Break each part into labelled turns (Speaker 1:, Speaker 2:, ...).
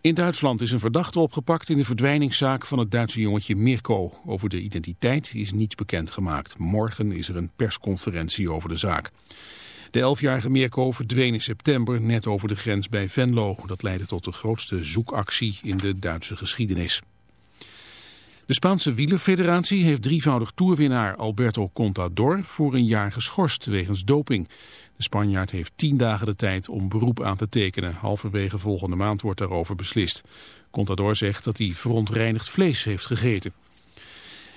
Speaker 1: In Duitsland is een verdachte opgepakt in de verdwijningszaak van het Duitse jongetje Mirko. Over de identiteit is niets bekendgemaakt. Morgen is er een persconferentie over de zaak. De elfjarige Mirko verdween in september net over de grens bij Venlo. Dat leidde tot de grootste zoekactie in de Duitse geschiedenis. De Spaanse wielerfederatie heeft drievoudig toerwinnaar Alberto Contador voor een jaar geschorst wegens doping. De Spanjaard heeft tien dagen de tijd om beroep aan te tekenen. Halverwege volgende maand wordt daarover beslist. Contador zegt dat hij verontreinigd vlees heeft gegeten.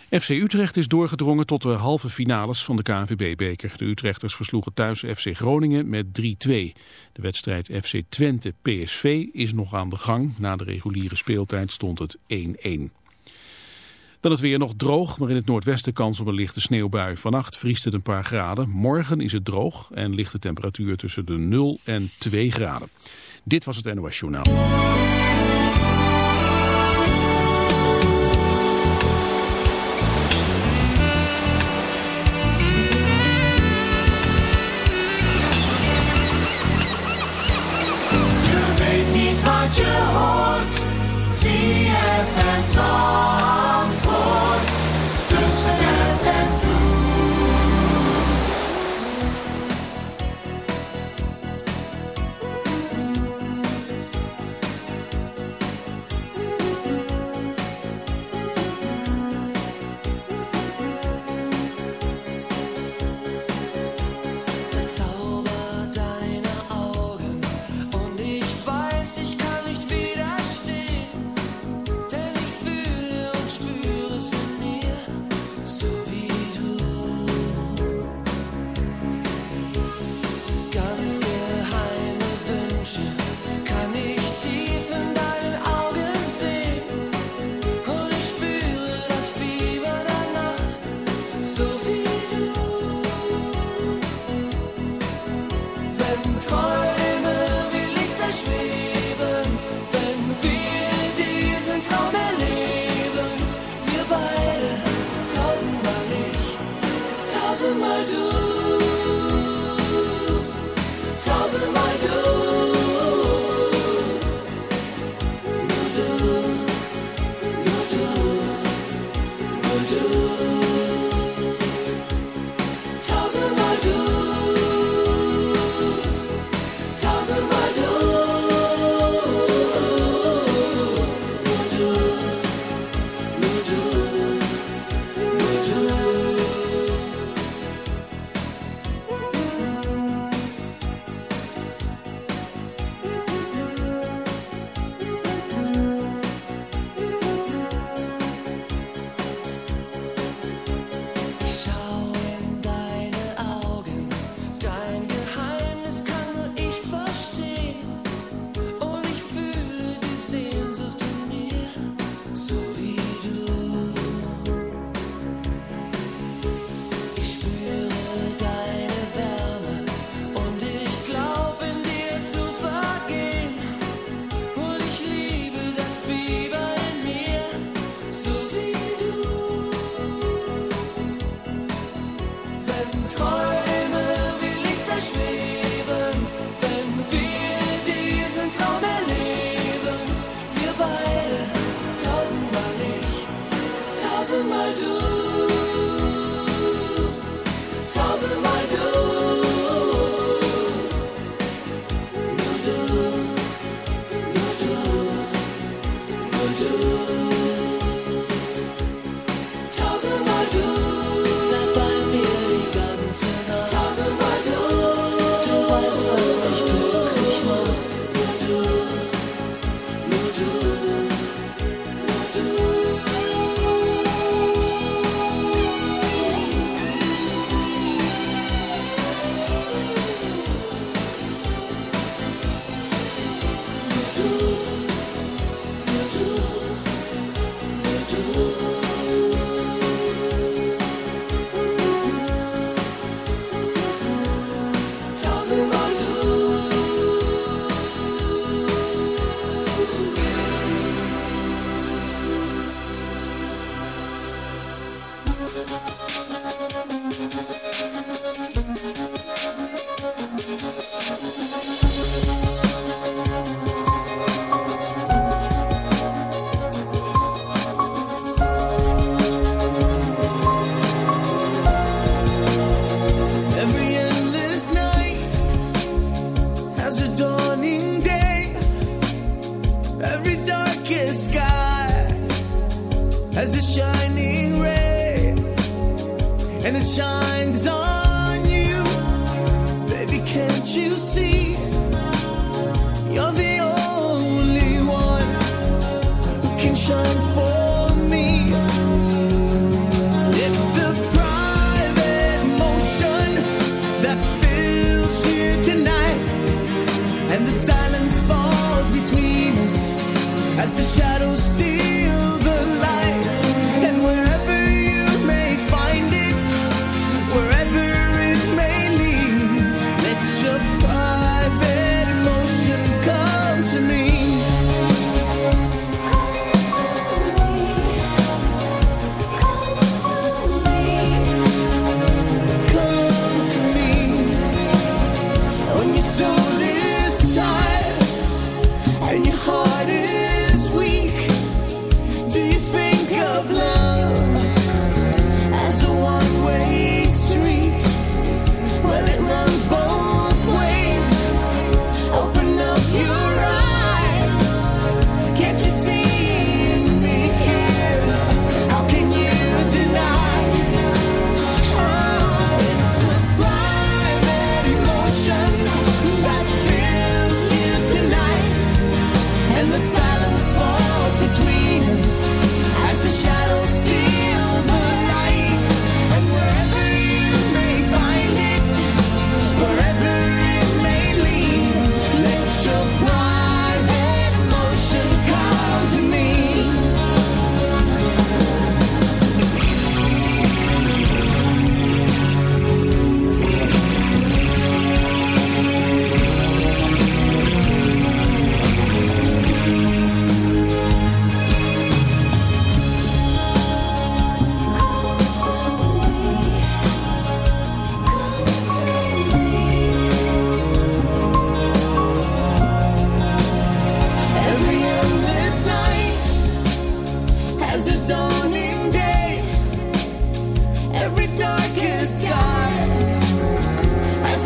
Speaker 1: FC Utrecht is doorgedrongen tot de halve finales van de KNVB-beker. De Utrechters versloegen thuis FC Groningen met 3-2. De wedstrijd FC Twente-PSV is nog aan de gang. Na de reguliere speeltijd stond het 1-1. Dan het weer nog droog, maar in het noordwesten kans op een lichte sneeuwbui. Vannacht vriest het een paar graden. Morgen is het droog en ligt de temperatuur tussen de 0 en 2 graden. Dit was het NOS Journaal.
Speaker 2: Je hoort. Zie je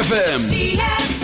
Speaker 3: ZFM.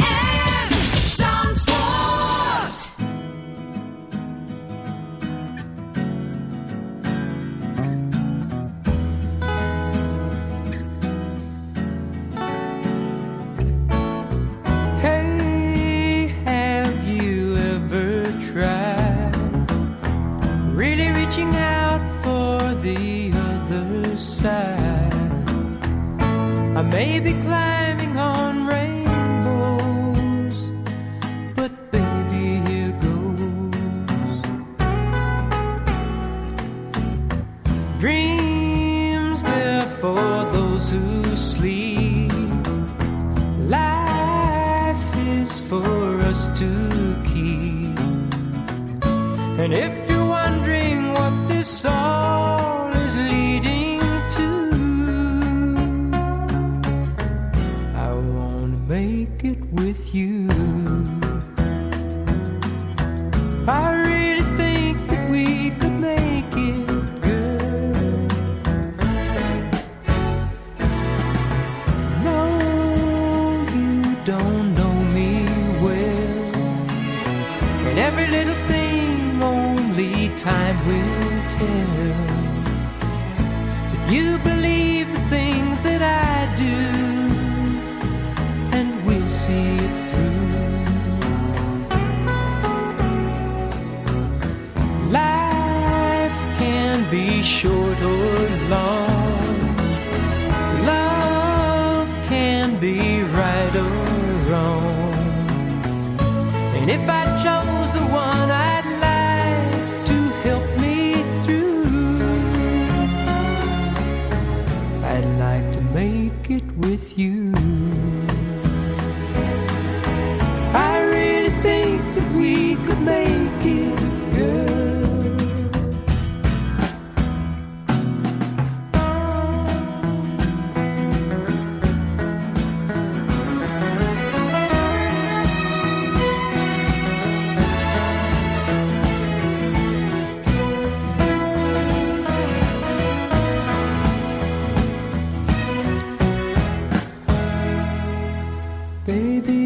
Speaker 4: Dreams there for those who sleep. Life is for us to keep. And if you're wondering what this all is leading to, I
Speaker 5: want to make it with you. Baby,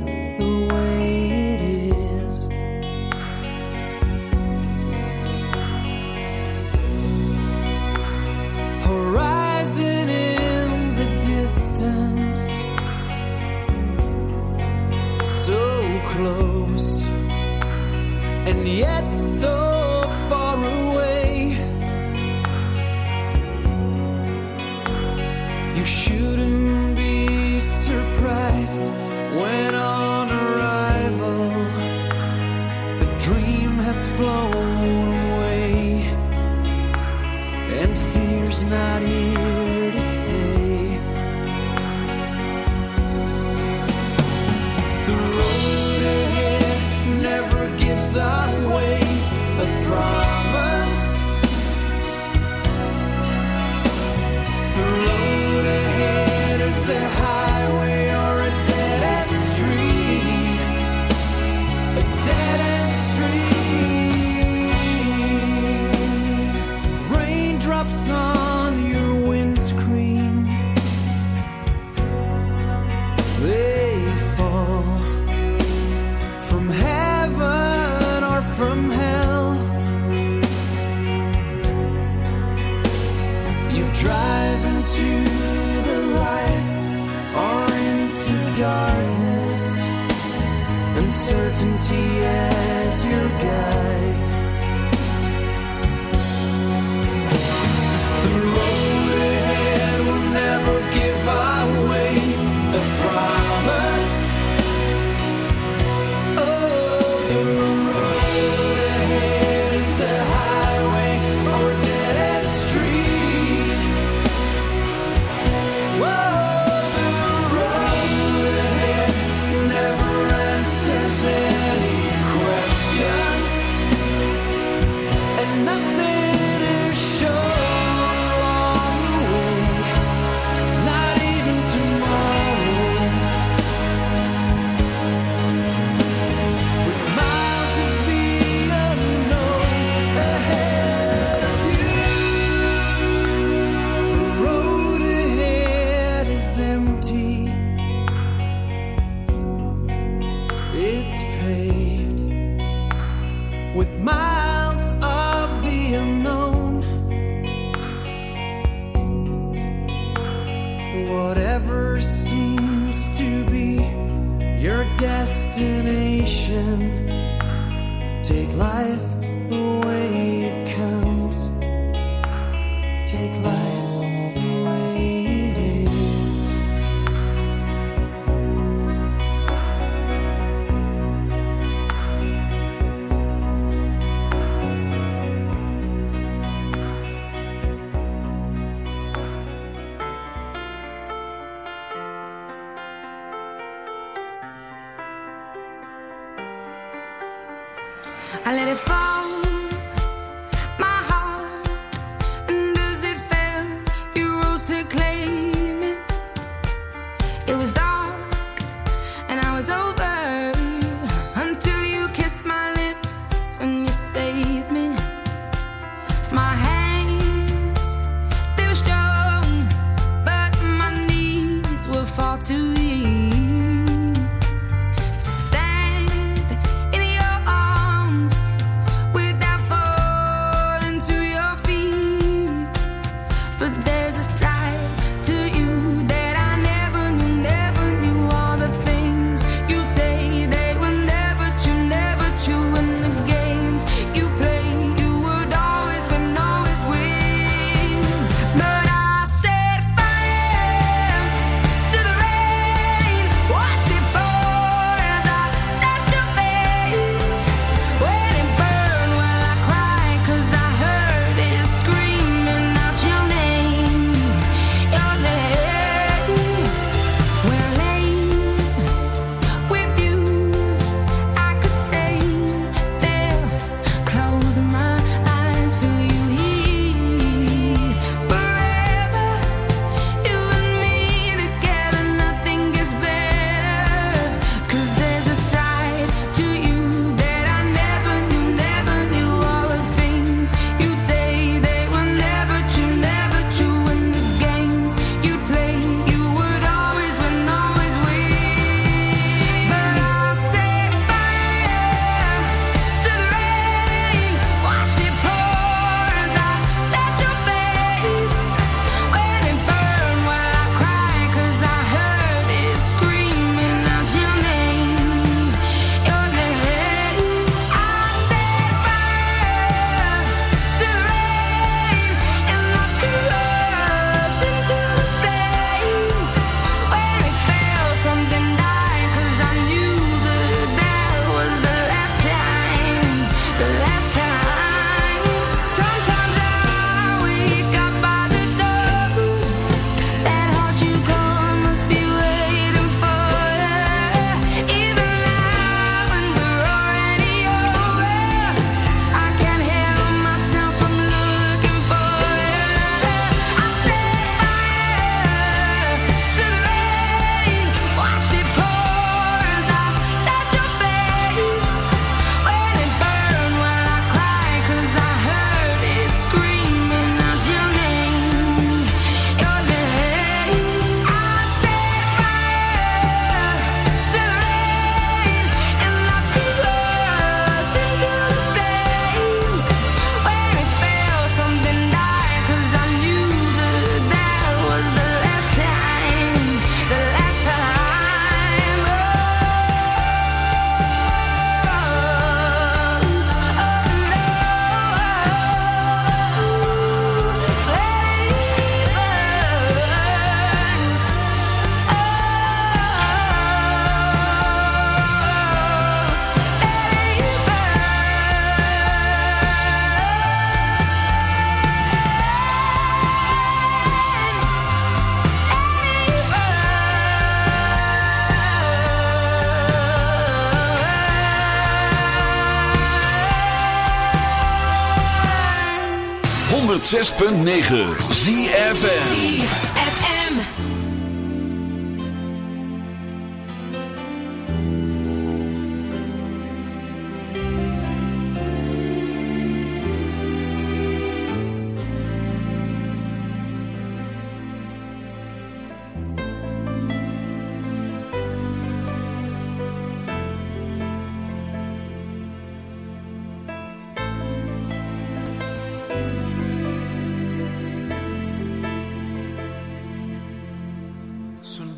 Speaker 3: 106.9 ZFM.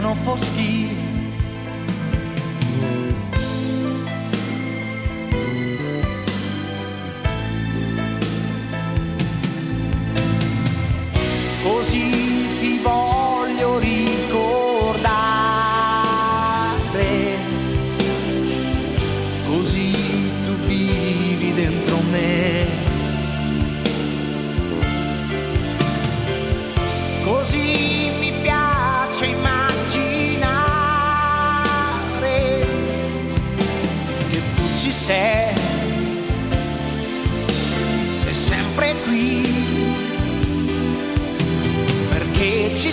Speaker 6: Não foschi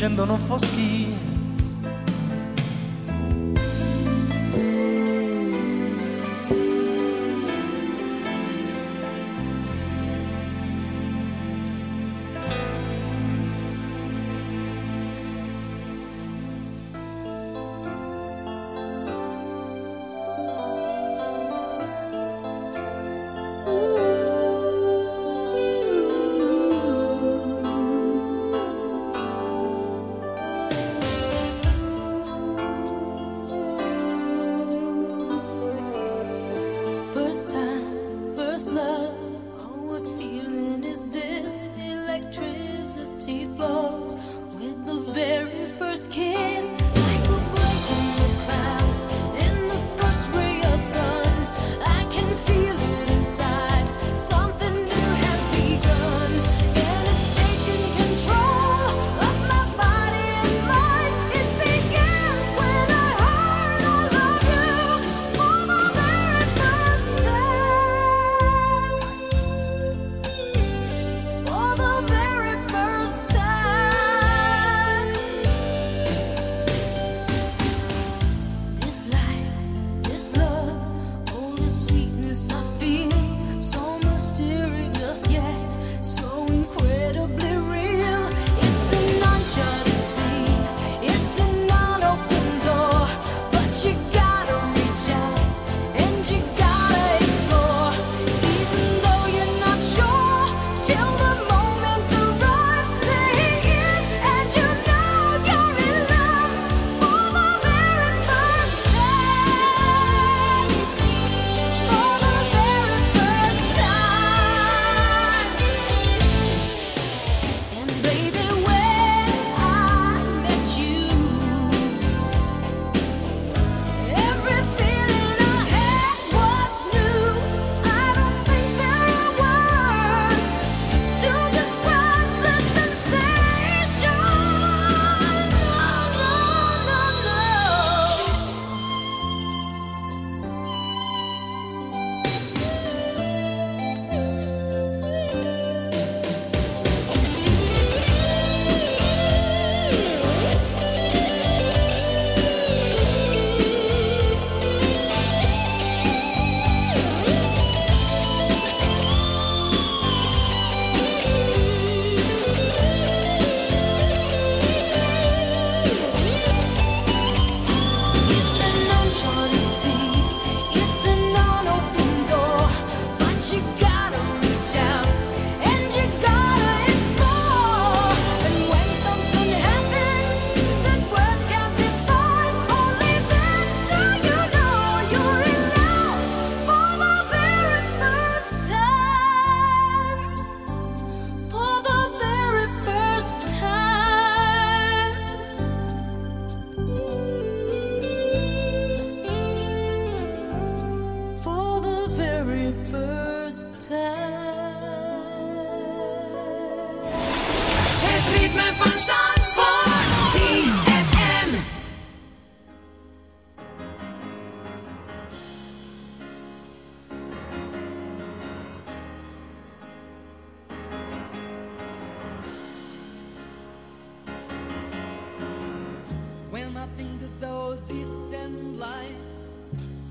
Speaker 5: scendo
Speaker 4: non foschino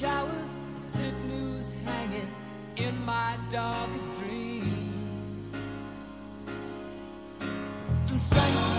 Speaker 4: showers, sick news hanging in my darkest dreams. I'm strangled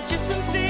Speaker 5: there's just some things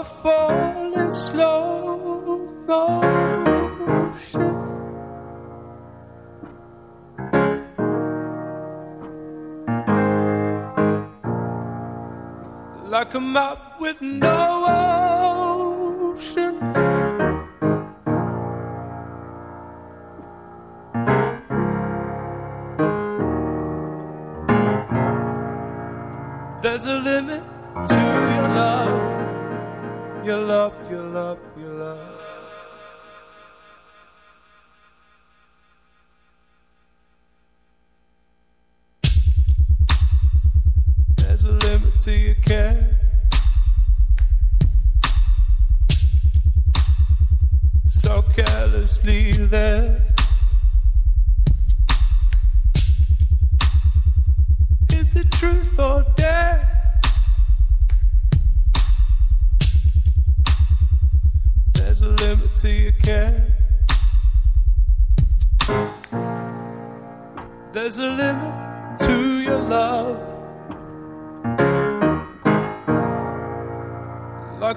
Speaker 7: a waterfall in slow motion. Like a map with no to your care. So carelessly there. Is it truth or dare? There's a limit to your care. There's a limit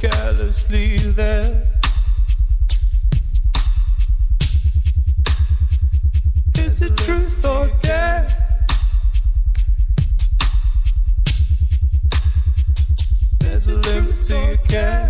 Speaker 7: Carelessly there. Is it truth or dare? There's a limit to your care.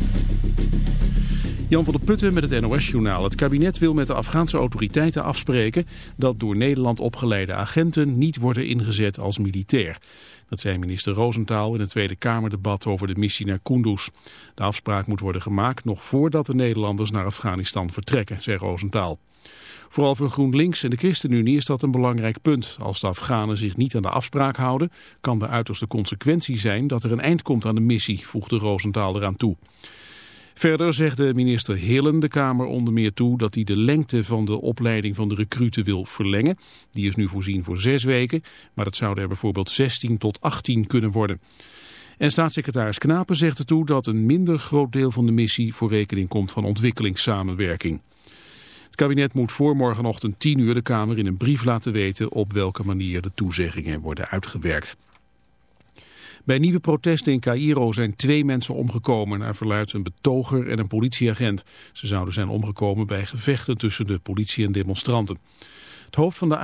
Speaker 1: Jan van der Putten met het NOS-journaal. Het kabinet wil met de Afghaanse autoriteiten afspreken dat door Nederland opgeleide agenten niet worden ingezet als militair. Dat zei minister Roosentaal in het Tweede Kamerdebat over de missie naar Kunduz. De afspraak moet worden gemaakt nog voordat de Nederlanders naar Afghanistan vertrekken, zei Roosentaal. Vooral voor GroenLinks en de ChristenUnie is dat een belangrijk punt. Als de Afghanen zich niet aan de afspraak houden, kan de uiterste consequentie zijn dat er een eind komt aan de missie, voegde Roosentaal eraan toe. Verder zegt de minister Hillen de Kamer onder meer toe dat hij de lengte van de opleiding van de recruten wil verlengen. Die is nu voorzien voor zes weken, maar dat zouden er bijvoorbeeld 16 tot 18 kunnen worden. En staatssecretaris Knapen zegt ertoe dat een minder groot deel van de missie voor rekening komt van ontwikkelingssamenwerking. Het kabinet moet voor morgenochtend 10 uur de Kamer in een brief laten weten op welke manier de toezeggingen worden uitgewerkt. Bij nieuwe protesten in Cairo zijn twee mensen omgekomen, naar verluidt een betoger en een politieagent. Ze zouden zijn omgekomen bij gevechten tussen de politie en demonstranten. Het hoofd van de